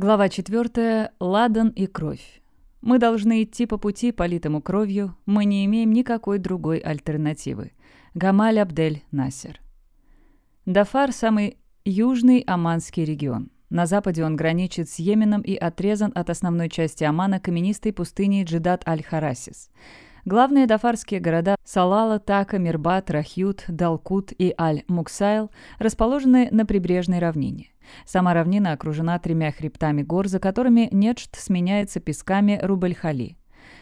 Глава 4. Ладан и кровь. Мы должны идти по пути, политому кровью, мы не имеем никакой другой альтернативы. Гамаль Абдель Насер. Дафар – самый южный Оманский регион. На западе он граничит с Йеменом и отрезан от основной части Омана каменистой пустыней Джидат Аль-Харасис. Главные дафарские города Салала, Така, Мирбат, Рахют, Далкут и Аль-Муксайл расположены на прибрежной равнине. Сама равнина окружена тремя хребтами гор, за которыми Нечт сменяется песками Рубль-Хали.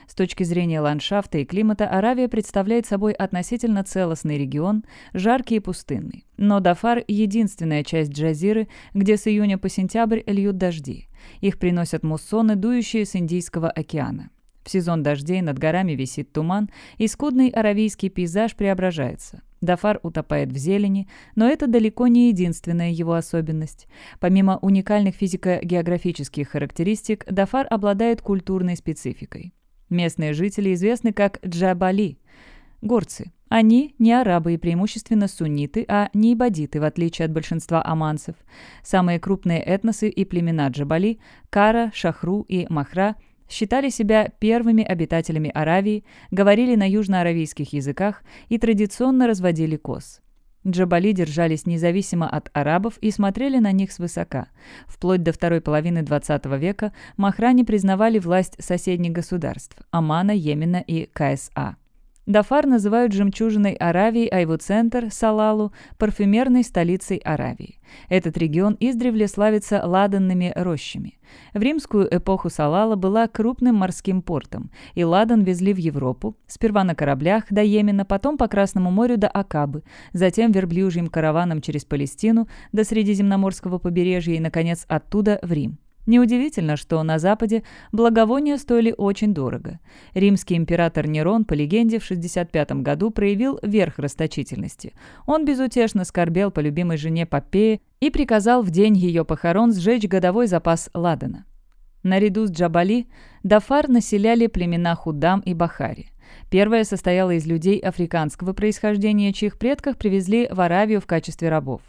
С точки зрения ландшафта и климата Аравия представляет собой относительно целостный регион, жаркий и пустынный. Но Дафар – единственная часть Джазиры, где с июня по сентябрь льют дожди. Их приносят муссоны, дующие с Индийского океана. В сезон дождей над горами висит туман, и скудный аравийский пейзаж преображается. Дафар утопает в зелени, но это далеко не единственная его особенность. Помимо уникальных физико-географических характеристик, Дафар обладает культурной спецификой. Местные жители известны как джабали – горцы. Они не арабы и преимущественно сунниты, а не ибадиты, в отличие от большинства аманцев. Самые крупные этносы и племена джабали – Кара, Шахру и Махра – считали себя первыми обитателями Аравии, говорили на южноаравийских языках и традиционно разводили коз. Джабали держались независимо от арабов и смотрели на них свысока. Вплоть до второй половины XX века махрани признавали власть соседних государств – Омана, Йемена и КСА. Дафар называют жемчужиной Аравии, а его центр, Салалу, парфюмерной столицей Аравии. Этот регион издревле славится ладанными рощами. В римскую эпоху Салала была крупным морским портом, и ладан везли в Европу, сперва на кораблях до Йемена, потом по Красному морю до Акабы, затем верблюжьим караваном через Палестину до Средиземноморского побережья и, наконец, оттуда в Рим. Неудивительно, что на Западе благовония стоили очень дорого. Римский император Нерон, по легенде, в 65 году проявил верх расточительности. Он безутешно скорбел по любимой жене Попеи и приказал в день ее похорон сжечь годовой запас ладана. Наряду с Джабали Дафар населяли племена Худам и Бахари. Первая состояла из людей африканского происхождения, чьих предков привезли в Аравию в качестве рабов.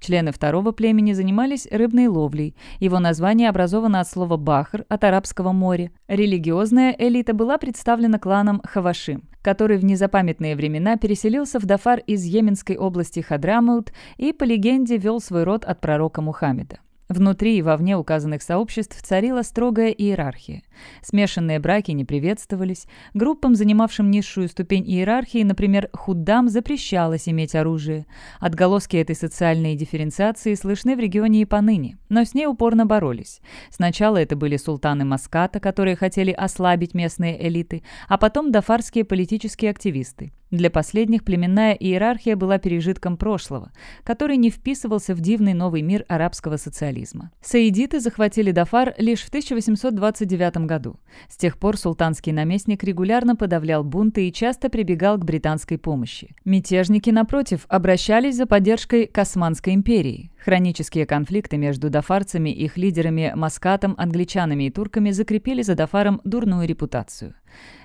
Члены второго племени занимались рыбной ловлей. Его название образовано от слова «бахр» от арабского моря. Религиозная элита была представлена кланом Хавашим, который в незапамятные времена переселился в Дафар из Йеменской области Хадрамаут и, по легенде, вел свой род от пророка Мухаммеда. Внутри и вовне указанных сообществ царила строгая иерархия. Смешанные браки не приветствовались. Группам, занимавшим низшую ступень иерархии, например, худдам, запрещалось иметь оружие. Отголоски этой социальной дифференциации слышны в регионе и поныне, но с ней упорно боролись. Сначала это были султаны Маската, которые хотели ослабить местные элиты, а потом дафарские политические активисты. Для последних племенная иерархия была пережитком прошлого, который не вписывался в дивный новый мир арабского социализма. Саидиты захватили Дафар лишь в 1829 году. С тех пор султанский наместник регулярно подавлял бунты и часто прибегал к британской помощи. Мятежники, напротив, обращались за поддержкой к Османской империи. Хронические конфликты между дафарцами, их лидерами Маскатом, англичанами и турками закрепили за Дафаром дурную репутацию.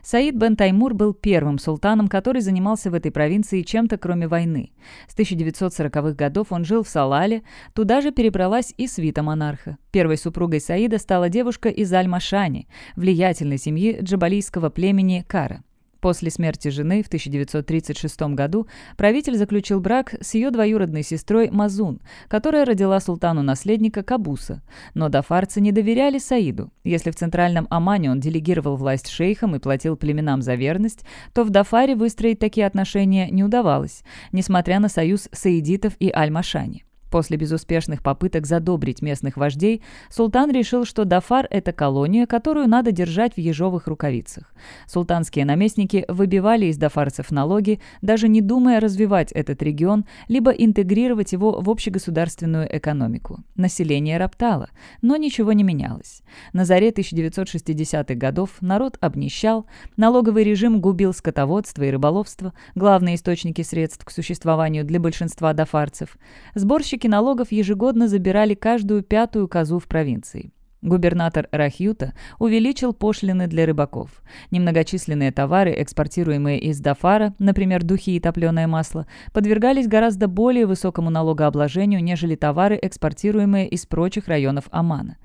Саид бен Таймур был первым султаном, который занимался в этой провинции чем-то кроме войны. С 1940-х годов он жил в Салале, туда же перебралась и свита монарха. Первой супругой Саида стала девушка из Аль-Машани, влиятельной семьи джабалийского племени Кара. После смерти жены в 1936 году правитель заключил брак с ее двоюродной сестрой Мазун, которая родила султану наследника Кабуса. Но дафарцы не доверяли Саиду. Если в Центральном Омане он делегировал власть шейхам и платил племенам за верность, то в Дафаре выстроить такие отношения не удавалось, несмотря на союз саидитов и Аль-Машани. После безуспешных попыток задобрить местных вождей, султан решил, что Дафар – это колония, которую надо держать в ежовых рукавицах. Султанские наместники выбивали из дафарцев налоги, даже не думая развивать этот регион, либо интегрировать его в общегосударственную экономику. Население роптало, но ничего не менялось. На заре 1960-х годов народ обнищал, налоговый режим губил скотоводство и рыболовство, главные источники средств к существованию для большинства дафарцев. Сборщики Сборщики налогов ежегодно забирали каждую пятую козу в провинции. Губернатор Рахюта увеличил пошлины для рыбаков. Немногочисленные товары, экспортируемые из Дафара, например, духи и топленое масло, подвергались гораздо более высокому налогообложению, нежели товары, экспортируемые из прочих районов Омана.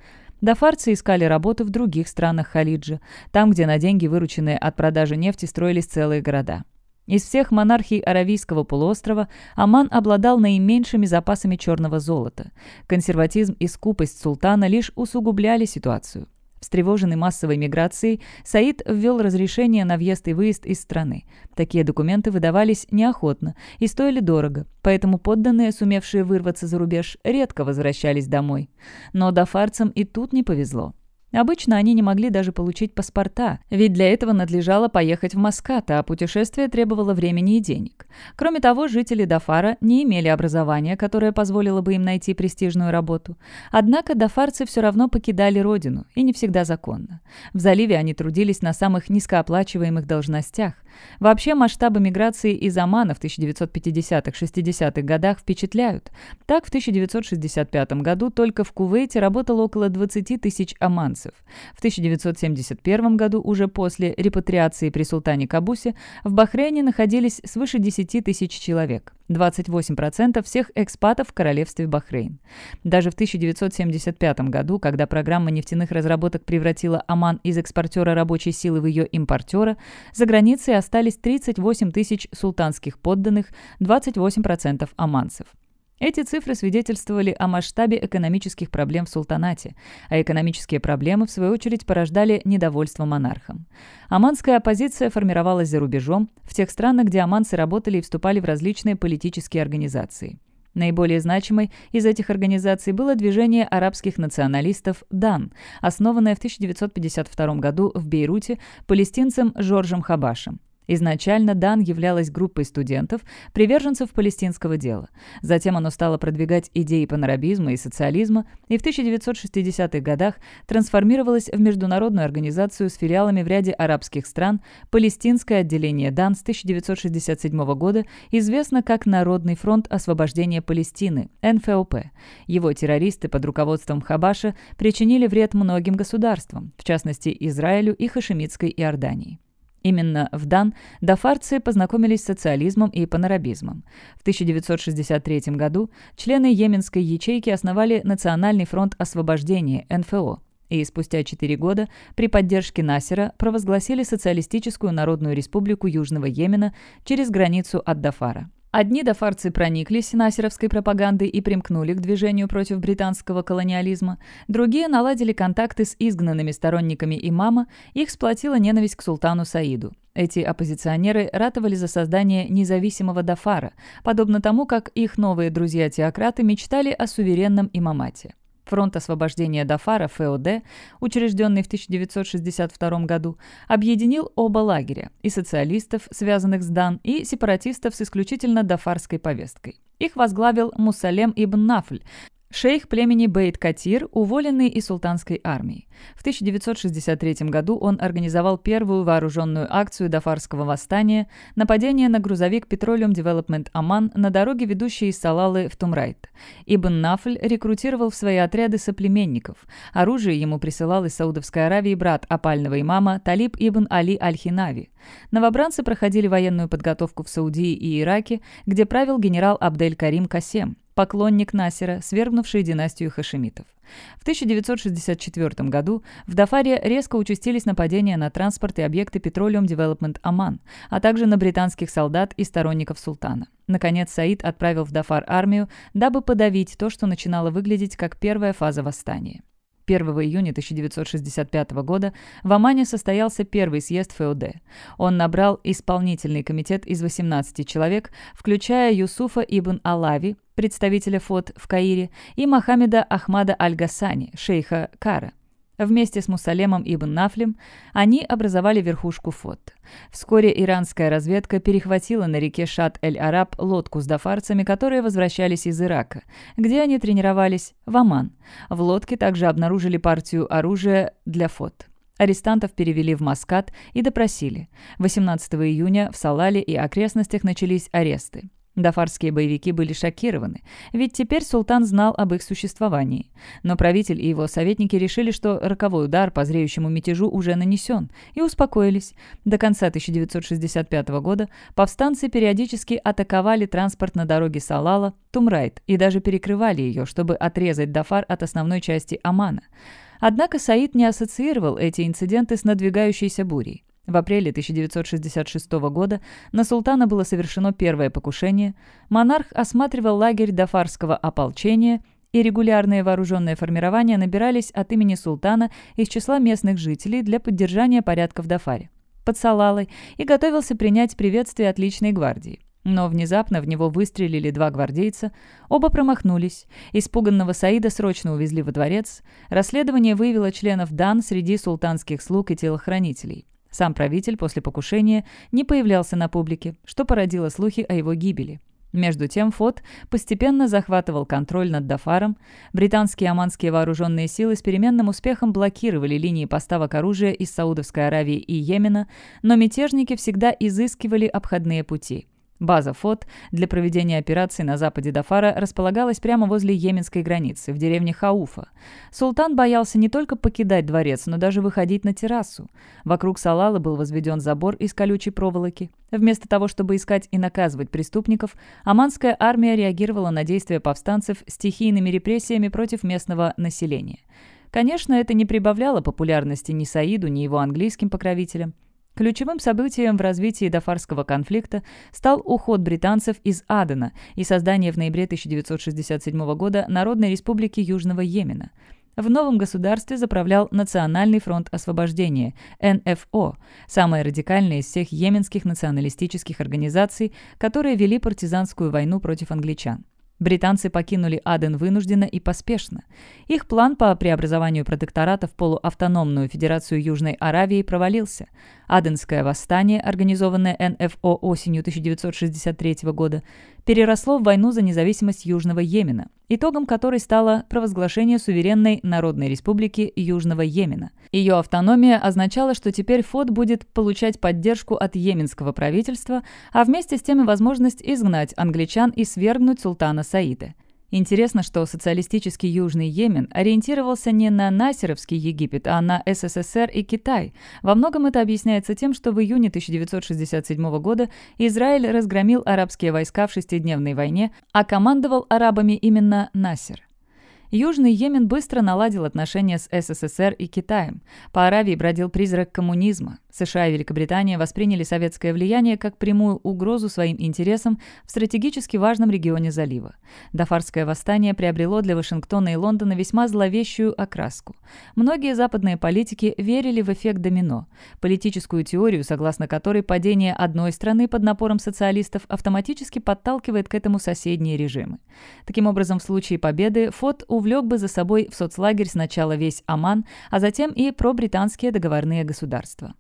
Дафарцы искали работу в других странах Халиджа, там, где на деньги, вырученные от продажи нефти, строились целые города. Из всех монархий Аравийского полуострова Оман обладал наименьшими запасами черного золота. Консерватизм и скупость султана лишь усугубляли ситуацию. Встревоженный массовой миграцией, Саид ввел разрешение на въезд и выезд из страны. Такие документы выдавались неохотно и стоили дорого, поэтому подданные, сумевшие вырваться за рубеж, редко возвращались домой. Но дафарцам и тут не повезло. Обычно они не могли даже получить паспорта, ведь для этого надлежало поехать в Маскат, а путешествие требовало времени и денег. Кроме того, жители Дафара не имели образования, которое позволило бы им найти престижную работу. Однако дафарцы все равно покидали родину, и не всегда законно. В заливе они трудились на самых низкооплачиваемых должностях. Вообще масштабы миграции из Омана в 1950-60-х годах впечатляют. Так, в 1965 году только в Кувейте работало около 20 тысяч оманцев беженцев. В 1971 году, уже после репатриации при султане Кабусе, в Бахрейне находились свыше 10 тысяч человек. 28% всех экспатов в королевстве Бахрейн. Даже в 1975 году, когда программа нефтяных разработок превратила Оман из экспортера рабочей силы в ее импортера, за границей остались 38 тысяч султанских подданных, 28% оманцев. Эти цифры свидетельствовали о масштабе экономических проблем в султанате, а экономические проблемы, в свою очередь, порождали недовольство монархом. Оманская оппозиция формировалась за рубежом, в тех странах, где оманцы работали и вступали в различные политические организации. Наиболее значимой из этих организаций было движение арабских националистов «Дан», основанное в 1952 году в Бейруте палестинцем Жоржем Хабашем. Изначально Дан являлась группой студентов, приверженцев палестинского дела. Затем оно стало продвигать идеи панарабизма и социализма и в 1960-х годах трансформировалось в международную организацию с филиалами в ряде арабских стран. Палестинское отделение Дан с 1967 года известно как Народный фронт освобождения Палестины, НФОП. Его террористы под руководством Хабаша причинили вред многим государствам, в частности Израилю и Хашемитской Иордании. Именно в Дан дафарцы познакомились с социализмом и панарабизмом. В 1963 году члены Йеменской ячейки основали Национальный фронт освобождения, НФО, и спустя четыре года при поддержке Насера провозгласили Социалистическую Народную Республику Южного Йемена через границу от Дафара. Одни дафарцы прониклись насеровской пропагандой и примкнули к движению против британского колониализма, другие наладили контакты с изгнанными сторонниками имама, их сплотила ненависть к султану Саиду. Эти оппозиционеры ратовали за создание независимого Дафара, подобно тому, как их новые друзья-теократы мечтали о суверенном имамате. Фронт освобождения Дафара, ФОД, учрежденный в 1962 году, объединил оба лагеря – и социалистов, связанных с Дан, и сепаратистов с исключительно дафарской повесткой. Их возглавил Мусалем ибн Нафль, Шейх племени Бейт-Катир, уволенный из султанской армии. В 1963 году он организовал первую вооруженную акцию Дафарского восстания – нападение на грузовик Petroleum Development Аман на дороге, ведущей из Салалы в Тумрайт. Ибн Нафль рекрутировал в свои отряды соплеменников. Оружие ему присылал из Саудовской Аравии брат опального имама Талиб ибн Али Аль-Хинави. Новобранцы проходили военную подготовку в Саудии и Ираке, где правил генерал Абдель Карим Касем поклонник Насера, свергнувший династию хашемитов. В 1964 году в Дафаре резко участились нападения на транспорт и объекты Petroleum Development Оман, а также на британских солдат и сторонников султана. Наконец, Саид отправил в Дафар армию, дабы подавить то, что начинало выглядеть как первая фаза восстания. 1 июня 1965 года в Омане состоялся первый съезд ФОД. Он набрал исполнительный комитет из 18 человек, включая Юсуфа ибн Алави, представителя ФОД в Каире, и Мохаммеда Ахмада Аль-Гасани, шейха Кара. Вместе с Мусалемом ибн Нафлем они образовали верхушку ФОД. Вскоре иранская разведка перехватила на реке Шат-эль-Араб лодку с дафарцами, которые возвращались из Ирака, где они тренировались в Оман. В лодке также обнаружили партию оружия для ФОД. Арестантов перевели в Маскат и допросили. 18 июня в Салале и окрестностях начались аресты. Дафарские боевики были шокированы, ведь теперь султан знал об их существовании. Но правитель и его советники решили, что роковой удар по зреющему мятежу уже нанесен, и успокоились. До конца 1965 года повстанцы периодически атаковали транспорт на дороге Салала, Тумрайт и даже перекрывали ее, чтобы отрезать Дафар от основной части Омана. Однако Саид не ассоциировал эти инциденты с надвигающейся бурей. В апреле 1966 года на султана было совершено первое покушение, монарх осматривал лагерь дафарского ополчения, и регулярные вооруженные формирования набирались от имени султана из числа местных жителей для поддержания порядка в Дафаре под Салалой и готовился принять приветствие от личной гвардии. Но внезапно в него выстрелили два гвардейца, оба промахнулись. Испуганного Саида срочно увезли во дворец. Расследование выявило членов Дан среди султанских слуг и телохранителей. Сам правитель после покушения не появлялся на публике, что породило слухи о его гибели. Между тем Фот постепенно захватывал контроль над Дафаром. Британские и оманские вооруженные силы с переменным успехом блокировали линии поставок оружия из Саудовской Аравии и Йемена, но мятежники всегда изыскивали обходные пути – База ФОТ для проведения операций на западе Дафара располагалась прямо возле йеменской границы, в деревне Хауфа. Султан боялся не только покидать дворец, но даже выходить на террасу. Вокруг Салала был возведен забор из колючей проволоки. Вместо того, чтобы искать и наказывать преступников, Оманская армия реагировала на действия повстанцев стихийными репрессиями против местного населения. Конечно, это не прибавляло популярности ни Саиду, ни его английским покровителям. Ключевым событием в развитии Дафарского конфликта стал уход британцев из Адена и создание в ноябре 1967 года Народной Республики Южного Йемена. В новом государстве заправлял Национальный фронт освобождения, НФО, самая радикальная из всех йеменских националистических организаций, которые вели партизанскую войну против англичан. Британцы покинули Аден вынужденно и поспешно. Их план по преобразованию протектората в полуавтономную Федерацию Южной Аравии провалился. Аденское восстание, организованное НФО осенью 1963 года, переросло в войну за независимость Южного Йемена, итогом которой стало провозглашение суверенной Народной Республики Южного Йемена. Ее автономия означала, что теперь ФОД будет получать поддержку от йеменского правительства, а вместе с тем и возможность изгнать англичан и свергнуть султана Саида. Интересно, что социалистический Южный Йемен ориентировался не на Насеровский Египет, а на СССР и Китай. Во многом это объясняется тем, что в июне 1967 года Израиль разгромил арабские войска в шестидневной войне, а командовал арабами именно Насер. Южный Йемен быстро наладил отношения с СССР и Китаем. По Аравии бродил призрак коммунизма. США и Великобритания восприняли советское влияние как прямую угрозу своим интересам в стратегически важном регионе залива. Дафарское восстание приобрело для Вашингтона и Лондона весьма зловещую окраску. Многие западные политики верили в эффект домино, политическую теорию, согласно которой падение одной страны под напором социалистов автоматически подталкивает к этому соседние режимы. Таким образом, в случае победы ФОТ увлек бы за собой в соцлагерь сначала весь Оман, а затем и пробританские договорные государства.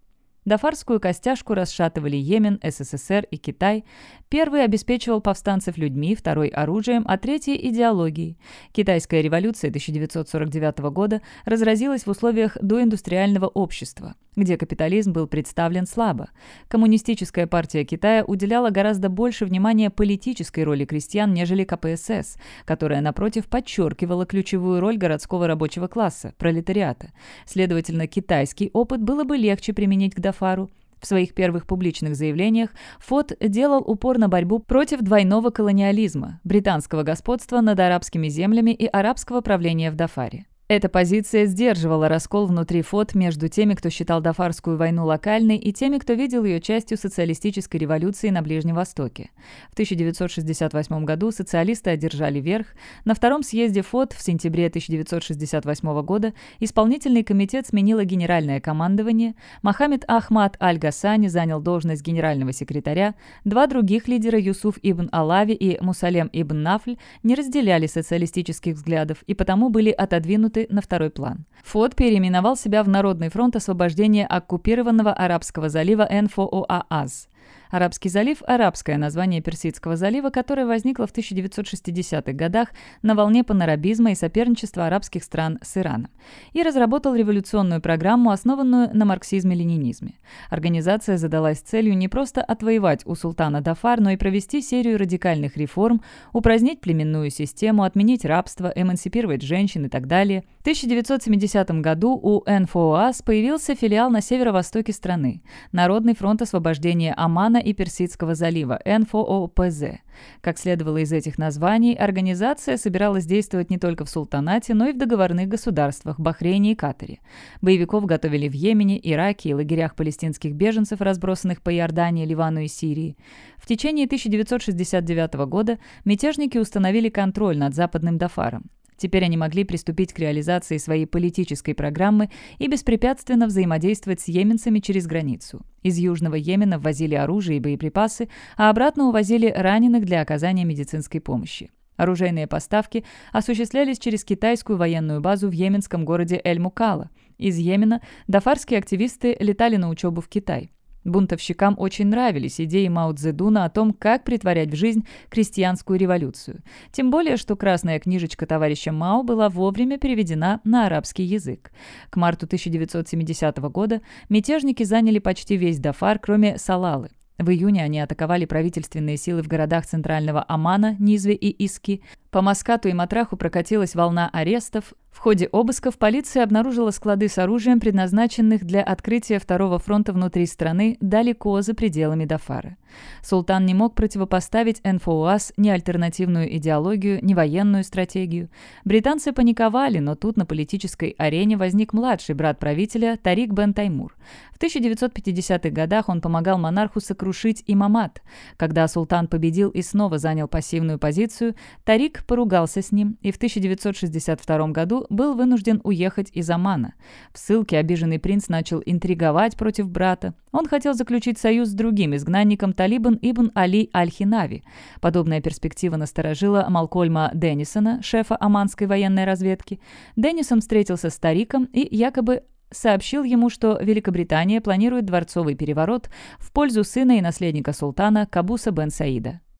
Дафарскую костяшку расшатывали Йемен, СССР и Китай. Первый обеспечивал повстанцев людьми, второй – оружием, а третий – идеологией. Китайская революция 1949 года разразилась в условиях доиндустриального общества где капитализм был представлен слабо. Коммунистическая партия Китая уделяла гораздо больше внимания политической роли крестьян, нежели КПСС, которая, напротив, подчеркивала ключевую роль городского рабочего класса, пролетариата. Следовательно, китайский опыт было бы легче применить к Дафару. В своих первых публичных заявлениях Фот делал упор на борьбу против двойного колониализма, британского господства над арабскими землями и арабского правления в Дафаре. Эта позиция сдерживала раскол внутри ФОТ между теми, кто считал Дафарскую войну локальной, и теми, кто видел ее частью социалистической революции на Ближнем Востоке. В 1968 году социалисты одержали верх. На втором съезде ФОТ в сентябре 1968 года исполнительный комитет сменило генеральное командование. Мохаммед Ахмад Аль-Гасани занял должность генерального секретаря. Два других лидера Юсуф ибн Алави и Мусалем ибн Нафль не разделяли социалистических взглядов и потому были отодвинуты отодвинуты на второй план. ФОД переименовал себя в Народный фронт освобождения оккупированного Арабского залива НФОААЗ. Арабский залив – арабское название Персидского залива, которое возникло в 1960-х годах на волне панарабизма и соперничества арабских стран с Ираном, и разработал революционную программу, основанную на марксизме-ленинизме. Организация задалась целью не просто отвоевать у султана Дафар, но и провести серию радикальных реформ, упразднить племенную систему, отменить рабство, эмансипировать женщин и так далее. В 1970 году у НФОАС появился филиал на северо-востоке страны – Народный фронт освобождения Омана Омана и Персидского залива НФОПЗ. Как следовало из этих названий, организация собиралась действовать не только в султанате, но и в договорных государствах Бахрейне и Катаре. Боевиков готовили в Йемене, Ираке и лагерях палестинских беженцев, разбросанных по Иордании, Ливану и Сирии. В течение 1969 года мятежники установили контроль над западным Дафаром. Теперь они могли приступить к реализации своей политической программы и беспрепятственно взаимодействовать с йеменцами через границу. Из Южного Йемена ввозили оружие и боеприпасы, а обратно увозили раненых для оказания медицинской помощи. Оружейные поставки осуществлялись через китайскую военную базу в йеменском городе Эль-Мукала. Из Йемена дафарские активисты летали на учебу в Китай. Бунтовщикам очень нравились идеи Мао Цзэдуна о том, как притворять в жизнь крестьянскую революцию. Тем более, что красная книжечка товарища Мао была вовремя переведена на арабский язык. К марту 1970 года мятежники заняли почти весь Дафар, кроме Салалы. В июне они атаковали правительственные силы в городах центрального Омана, Низве и Иски. По Маскату и Матраху прокатилась волна арестов, в ходе обысков полиция обнаружила склады с оружием, предназначенных для открытия второго фронта внутри страны далеко за пределами Дафара. Султан не мог противопоставить НФОАС ни альтернативную идеологию, ни военную стратегию. Британцы паниковали, но тут на политической арене возник младший брат правителя Тарик бен Таймур. В 1950-х годах он помогал монарху сокрушить имамат. Когда султан победил и снова занял пассивную позицию, Тарик поругался с ним и в 1962 году был вынужден уехать из Омана. В ссылке обиженный принц начал интриговать против брата. Он хотел заключить союз с другим изгнанником Талибан Ибн Али Аль-Хинави. Подобная перспектива насторожила Малкольма Деннисона, шефа оманской военной разведки. Деннисон встретился с Тариком и якобы сообщил ему, что Великобритания планирует дворцовый переворот в пользу сына и наследника султана Кабуса бен Саида.